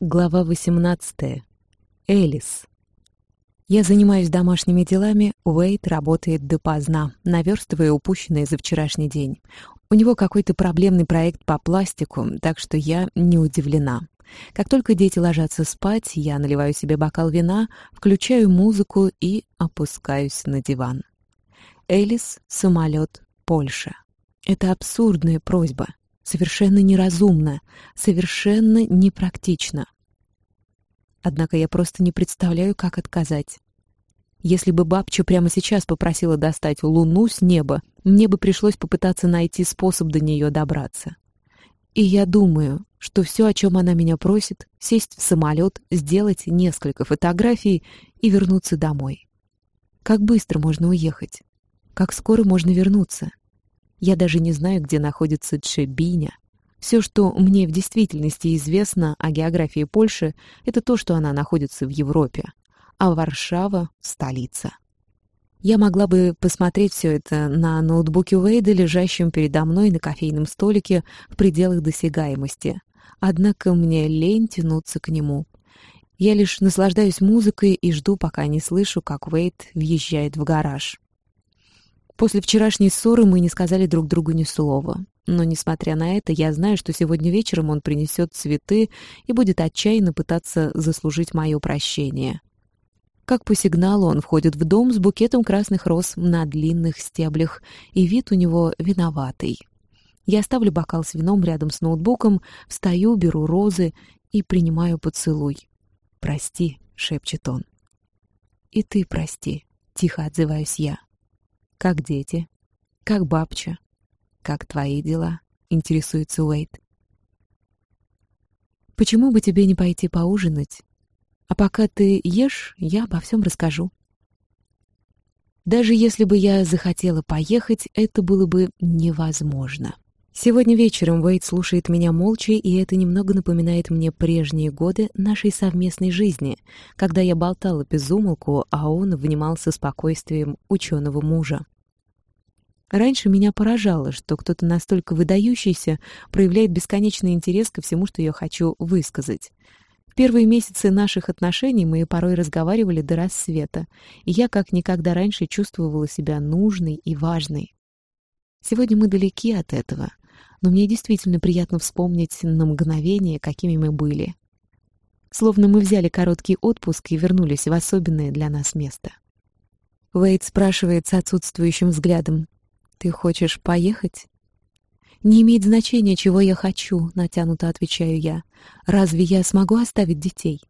Глава 18. Элис. Я занимаюсь домашними делами, Уэйт работает допоздна, наверстывая упущенное за вчерашний день. У него какой-то проблемный проект по пластику, так что я не удивлена. Как только дети ложатся спать, я наливаю себе бокал вина, включаю музыку и опускаюсь на диван. Элис, самолет, Польша. Это абсурдная просьба совершенно неразумно, совершенно непрактично. Однако я просто не представляю, как отказать. Если бы бабча прямо сейчас попросила достать луну с неба, мне бы пришлось попытаться найти способ до нее добраться. И я думаю, что все, о чем она меня просит, сесть в самолет, сделать несколько фотографий и вернуться домой. Как быстро можно уехать? Как скоро можно вернуться? Я даже не знаю, где находится Чебиня. Все, что мне в действительности известно о географии Польши, это то, что она находится в Европе, а Варшава — столица. Я могла бы посмотреть все это на ноутбуке Уэйда, лежащем передо мной на кофейном столике в пределах досягаемости. Однако мне лень тянуться к нему. Я лишь наслаждаюсь музыкой и жду, пока не слышу, как Уэйд въезжает в гараж. После вчерашней ссоры мы не сказали друг другу ни слова. Но, несмотря на это, я знаю, что сегодня вечером он принесет цветы и будет отчаянно пытаться заслужить мое прощение. Как по сигналу он входит в дом с букетом красных роз на длинных стеблях, и вид у него виноватый. Я ставлю бокал с вином рядом с ноутбуком, встаю, беру розы и принимаю поцелуй. «Прости», — шепчет он. «И ты прости», — тихо отзываюсь я. «Как дети? Как бабча? Как твои дела?» — интересуется Уэйт. «Почему бы тебе не пойти поужинать? А пока ты ешь, я обо всем расскажу». Даже если бы я захотела поехать, это было бы невозможно. Сегодня вечером Уэйд слушает меня молча, и это немного напоминает мне прежние годы нашей совместной жизни, когда я болтала без умолку, а он внимал со спокойствием ученого мужа. Раньше меня поражало, что кто-то настолько выдающийся проявляет бесконечный интерес ко всему, что я хочу высказать. В первые месяцы наших отношений мы порой разговаривали до рассвета, и я как никогда раньше чувствовала себя нужной и важной. Сегодня мы далеки от этого — но мне действительно приятно вспомнить на мгновение, какими мы были. Словно мы взяли короткий отпуск и вернулись в особенное для нас место. Уэйд спрашивает с отсутствующим взглядом. «Ты хочешь поехать?» «Не имеет значения, чего я хочу», — натянуто отвечаю я. «Разве я смогу оставить детей?»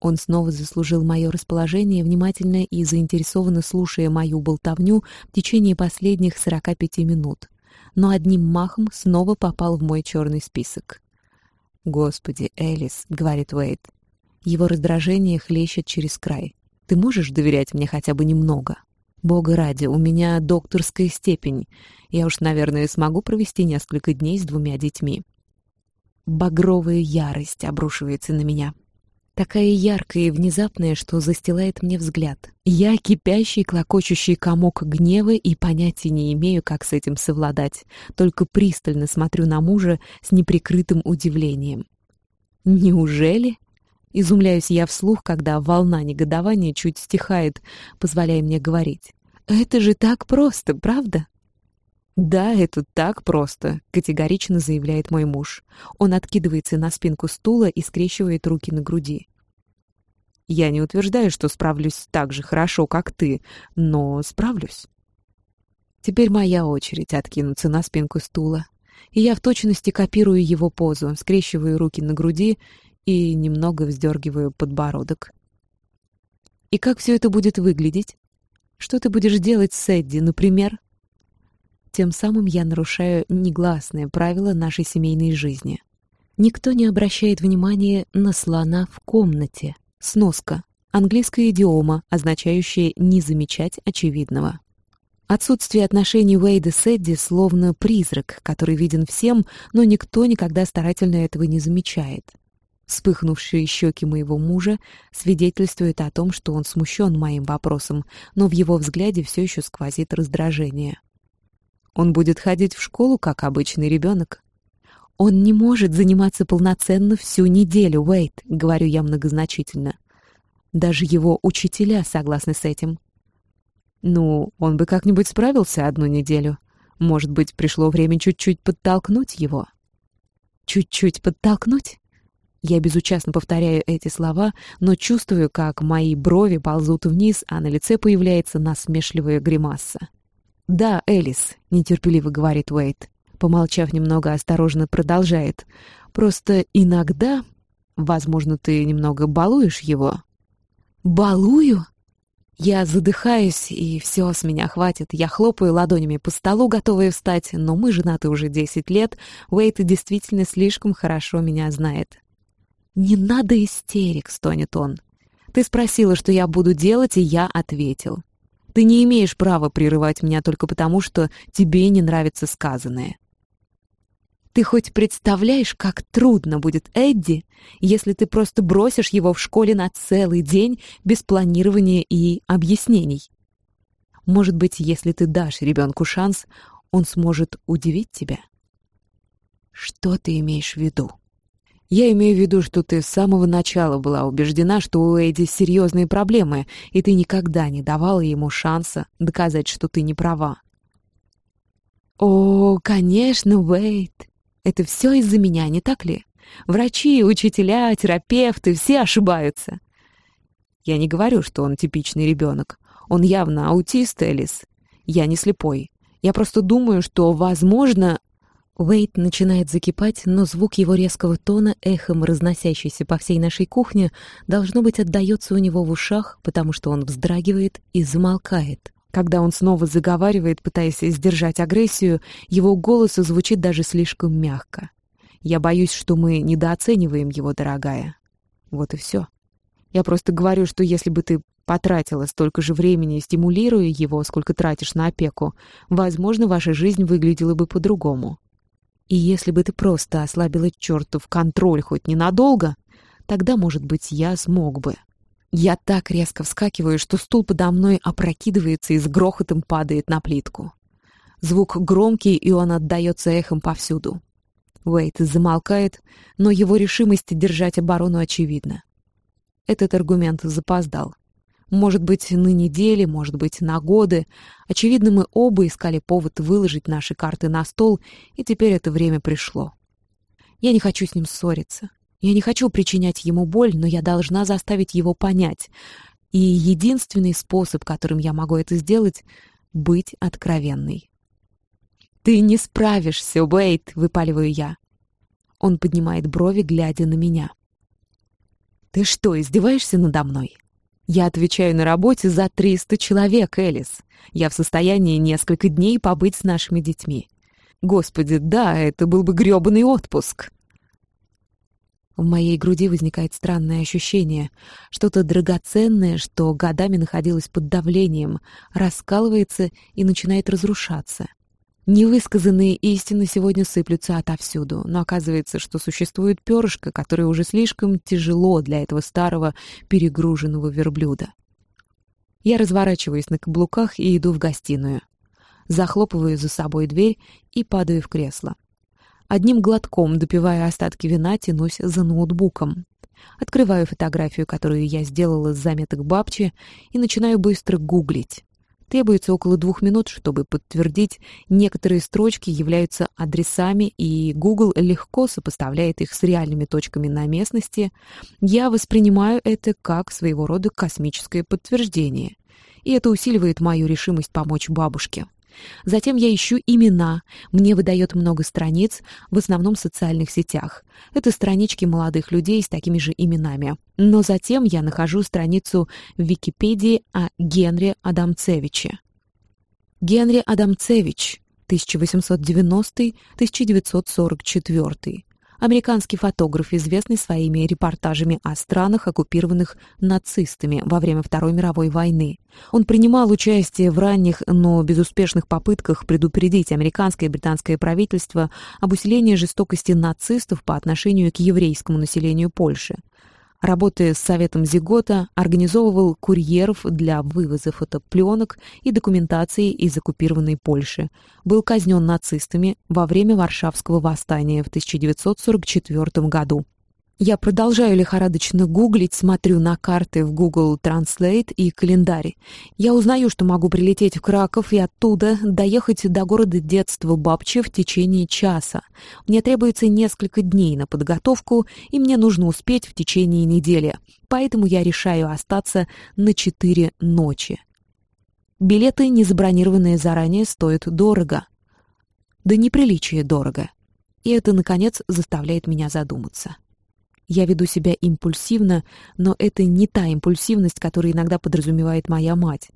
Он снова заслужил мое расположение, внимательно и заинтересованно слушая мою болтовню в течение последних 45 минут но одним махом снова попал в мой черный список. «Господи, Элис», — говорит Уэйд. Его раздражение хлещет через край. «Ты можешь доверять мне хотя бы немного? Бога ради, у меня докторская степень. Я уж, наверное, смогу провести несколько дней с двумя детьми». Багровая ярость обрушивается на меня такая яркая и внезапная, что застилает мне взгляд. Я кипящий, клокочущий комок гнева и понятия не имею, как с этим совладать, только пристально смотрю на мужа с неприкрытым удивлением. «Неужели?» Изумляюсь я вслух, когда волна негодования чуть стихает, позволяя мне говорить. «Это же так просто, правда?» «Да, это так просто», — категорично заявляет мой муж. Он откидывается на спинку стула и скрещивает руки на груди. «Я не утверждаю, что справлюсь так же хорошо, как ты, но справлюсь». Теперь моя очередь откинуться на спинку стула, и я в точности копирую его позу, скрещиваю руки на груди и немного вздергиваю подбородок. «И как все это будет выглядеть? Что ты будешь делать с Эдди, например?» Тем самым я нарушаю негласное правило нашей семейной жизни. Никто не обращает внимания на слона в комнате. Сноска. Английская идиома, означающая «не замечать очевидного». Отсутствие отношений Уэйда с Эдди словно призрак, который виден всем, но никто никогда старательно этого не замечает. Вспыхнувшие щеки моего мужа свидетельствуют о том, что он смущен моим вопросом, но в его взгляде все еще сквозит раздражение. Он будет ходить в школу, как обычный ребенок. «Он не может заниматься полноценно всю неделю, Уэйт», — говорю я многозначительно. Даже его учителя согласны с этим. Ну, он бы как-нибудь справился одну неделю. Может быть, пришло время чуть-чуть подтолкнуть его. Чуть-чуть подтолкнуть? Я безучастно повторяю эти слова, но чувствую, как мои брови ползут вниз, а на лице появляется насмешливая гримаса. «Да, Элис», — нетерпеливо говорит Уэйт. Помолчав немного, осторожно продолжает. «Просто иногда, возможно, ты немного балуешь его». «Балую?» Я задыхаюсь, и все с меня хватит. Я хлопаю ладонями по столу, готовая встать, но мы женаты уже десять лет. Уэйт действительно слишком хорошо меня знает. «Не надо истерик», — стонет он. «Ты спросила, что я буду делать, и я ответил. Ты не имеешь права прерывать меня только потому, что тебе не нравится сказанное. Ты хоть представляешь, как трудно будет Эдди, если ты просто бросишь его в школе на целый день без планирования и объяснений? Может быть, если ты дашь ребенку шанс, он сможет удивить тебя? Что ты имеешь в виду? Я имею в виду, что ты с самого начала была убеждена, что у Эдди серьезные проблемы, и ты никогда не давала ему шанса доказать, что ты не права. «О, конечно, Уэйт!» Это все из-за меня, не так ли? Врачи, учителя, терапевты — все ошибаются. Я не говорю, что он типичный ребенок. Он явно аутист, Элис. Я не слепой. Я просто думаю, что, возможно... Уэйт начинает закипать, но звук его резкого тона, эхом разносящийся по всей нашей кухне, должно быть, отдается у него в ушах, потому что он вздрагивает и замолкает. Когда он снова заговаривает, пытаясь сдержать агрессию, его голос звучит даже слишком мягко. Я боюсь, что мы недооцениваем его, дорогая. Вот и все. Я просто говорю, что если бы ты потратила столько же времени, стимулируя его, сколько тратишь на опеку, возможно, ваша жизнь выглядела бы по-другому. И если бы ты просто ослабила чертов контроль хоть ненадолго, тогда, может быть, я смог бы. Я так резко вскакиваю, что стул подо мной опрокидывается и с грохотом падает на плитку. Звук громкий, и он отдается эхом повсюду. Уэйт замолкает, но его решимость держать оборону очевидна. Этот аргумент запоздал. Может быть, на недели, может быть, на годы. Очевидно, мы оба искали повод выложить наши карты на стол, и теперь это время пришло. Я не хочу с ним ссориться. Я не хочу причинять ему боль, но я должна заставить его понять. И единственный способ, которым я могу это сделать — быть откровенной. «Ты не справишься, Уэйт!» — выпаливаю я. Он поднимает брови, глядя на меня. «Ты что, издеваешься надо мной?» Я отвечаю на работе за 300 человек, Элис. Я в состоянии несколько дней побыть с нашими детьми. Господи, да, это был бы грёбаный отпуск. В моей груди возникает странное ощущение. Что-то драгоценное, что годами находилось под давлением, раскалывается и начинает разрушаться. Невысказанные истины сегодня сыплются отовсюду, но оказывается, что существует перышко, которое уже слишком тяжело для этого старого перегруженного верблюда. Я разворачиваюсь на каблуках и иду в гостиную. Захлопываю за собой дверь и падаю в кресло. Одним глотком, допивая остатки вина, тянусь за ноутбуком. Открываю фотографию, которую я сделала с заметок бабчи, и начинаю быстро гуглить. Требуется около двух минут, чтобы подтвердить, некоторые строчки являются адресами, и Google легко сопоставляет их с реальными точками на местности. Я воспринимаю это как своего рода космическое подтверждение, и это усиливает мою решимость помочь бабушке. Затем я ищу имена. Мне выдает много страниц, в основном в социальных сетях. Это странички молодых людей с такими же именами. Но затем я нахожу страницу в Википедии о Генри Адамцевиче. Генри Адамцевич, 1890-1944 американский фотограф, известный своими репортажами о странах, оккупированных нацистами во время Второй мировой войны. Он принимал участие в ранних, но безуспешных попытках предупредить американское и британское правительство об усилении жестокости нацистов по отношению к еврейскому населению Польши. Работая с Советом Зигота, организовывал курьеров для вывоза фотопленок и документации из оккупированной Польши. Был казнен нацистами во время Варшавского восстания в 1944 году. Я продолжаю лихорадочно гуглить, смотрю на карты в Google Translate и календарь. Я узнаю, что могу прилететь в Краков и оттуда доехать до города детства Бабче в течение часа. Мне требуется несколько дней на подготовку, и мне нужно успеть в течение недели. Поэтому я решаю остаться на четыре ночи. Билеты, не забронированные заранее, стоят дорого. Да неприличие дорого. И это, наконец, заставляет меня задуматься. Я веду себя импульсивно, но это не та импульсивность, которую иногда подразумевает моя мать.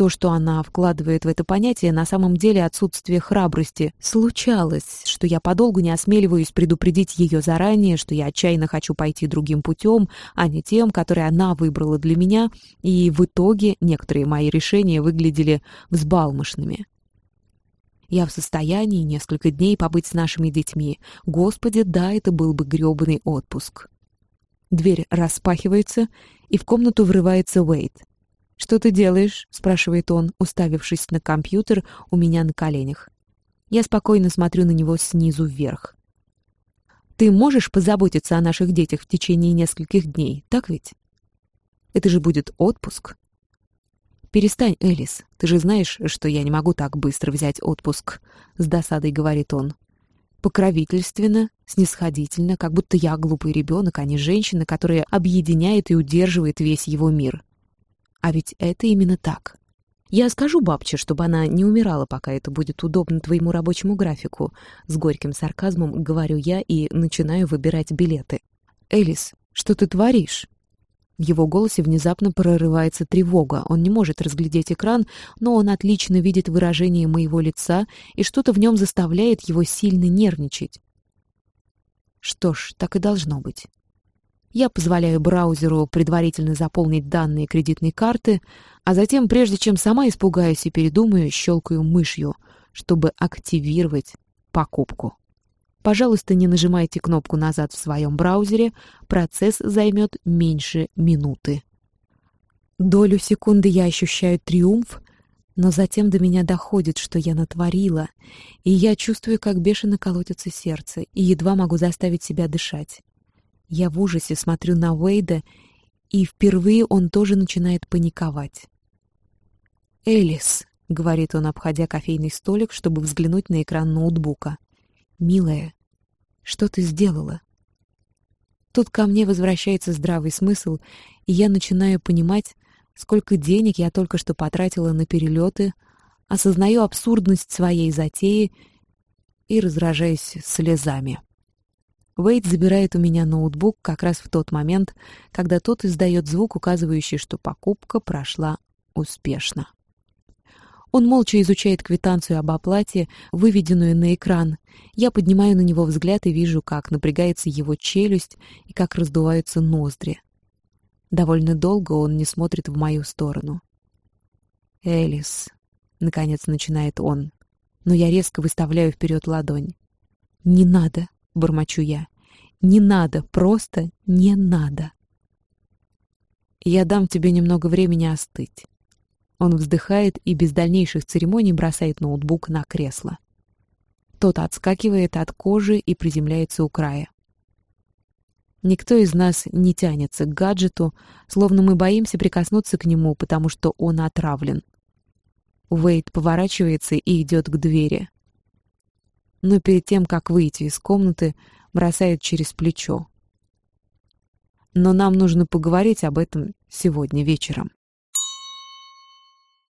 То, что она вкладывает в это понятие, на самом деле отсутствие храбрости. Случалось, что я подолгу не осмеливаюсь предупредить ее заранее, что я отчаянно хочу пойти другим путем, а не тем, который она выбрала для меня, и в итоге некоторые мои решения выглядели взбалмошными. Я в состоянии несколько дней побыть с нашими детьми. Господи, да, это был бы грёбаный отпуск. Дверь распахивается, и в комнату врывается Уэйд. «Что ты делаешь?» — спрашивает он, уставившись на компьютер у меня на коленях. Я спокойно смотрю на него снизу вверх. «Ты можешь позаботиться о наших детях в течение нескольких дней, так ведь? Это же будет отпуск. «Перестань, Элис. Ты же знаешь, что я не могу так быстро взять отпуск», — с досадой говорит он. Покровительственно, снисходительно, как будто я глупый ребенок, а не женщина, которая объединяет и удерживает весь его мир. А ведь это именно так. Я скажу бабче, чтобы она не умирала, пока это будет удобно твоему рабочему графику. С горьким сарказмом говорю я и начинаю выбирать билеты. Элис, что ты творишь? В его голосе внезапно прорывается тревога. Он не может разглядеть экран, но он отлично видит выражение моего лица, и что-то в нем заставляет его сильно нервничать. Что ж, так и должно быть. Я позволяю браузеру предварительно заполнить данные кредитной карты, а затем, прежде чем сама испугаюсь и передумаю, щелкаю мышью, чтобы активировать покупку. Пожалуйста, не нажимайте кнопку «Назад» в своем браузере, процесс займет меньше минуты. Долю секунды я ощущаю триумф, но затем до меня доходит, что я натворила, и я чувствую, как бешено колотится сердце, и едва могу заставить себя дышать. Я в ужасе смотрю на Уэйда, и впервые он тоже начинает паниковать. «Элис», — говорит он, обходя кофейный столик, чтобы взглянуть на экран ноутбука, — «Милая, что ты сделала?» Тут ко мне возвращается здравый смысл, и я начинаю понимать, сколько денег я только что потратила на перелеты, осознаю абсурдность своей затеи и разражаюсь слезами. Вейт забирает у меня ноутбук как раз в тот момент, когда тот издает звук, указывающий, что покупка прошла успешно. Он молча изучает квитанцию об оплате, выведенную на экран. Я поднимаю на него взгляд и вижу, как напрягается его челюсть и как раздуваются ноздри. Довольно долго он не смотрит в мою сторону. «Элис», — наконец начинает он, но я резко выставляю вперед ладонь. «Не надо», — бормочу я. «Не надо, просто не надо». «Я дам тебе немного времени остыть. Он вздыхает и без дальнейших церемоний бросает ноутбук на кресло. Тот отскакивает от кожи и приземляется у края. Никто из нас не тянется к гаджету, словно мы боимся прикоснуться к нему, потому что он отравлен. Уэйд поворачивается и идет к двери. Но перед тем, как выйти из комнаты, бросает через плечо. Но нам нужно поговорить об этом сегодня вечером.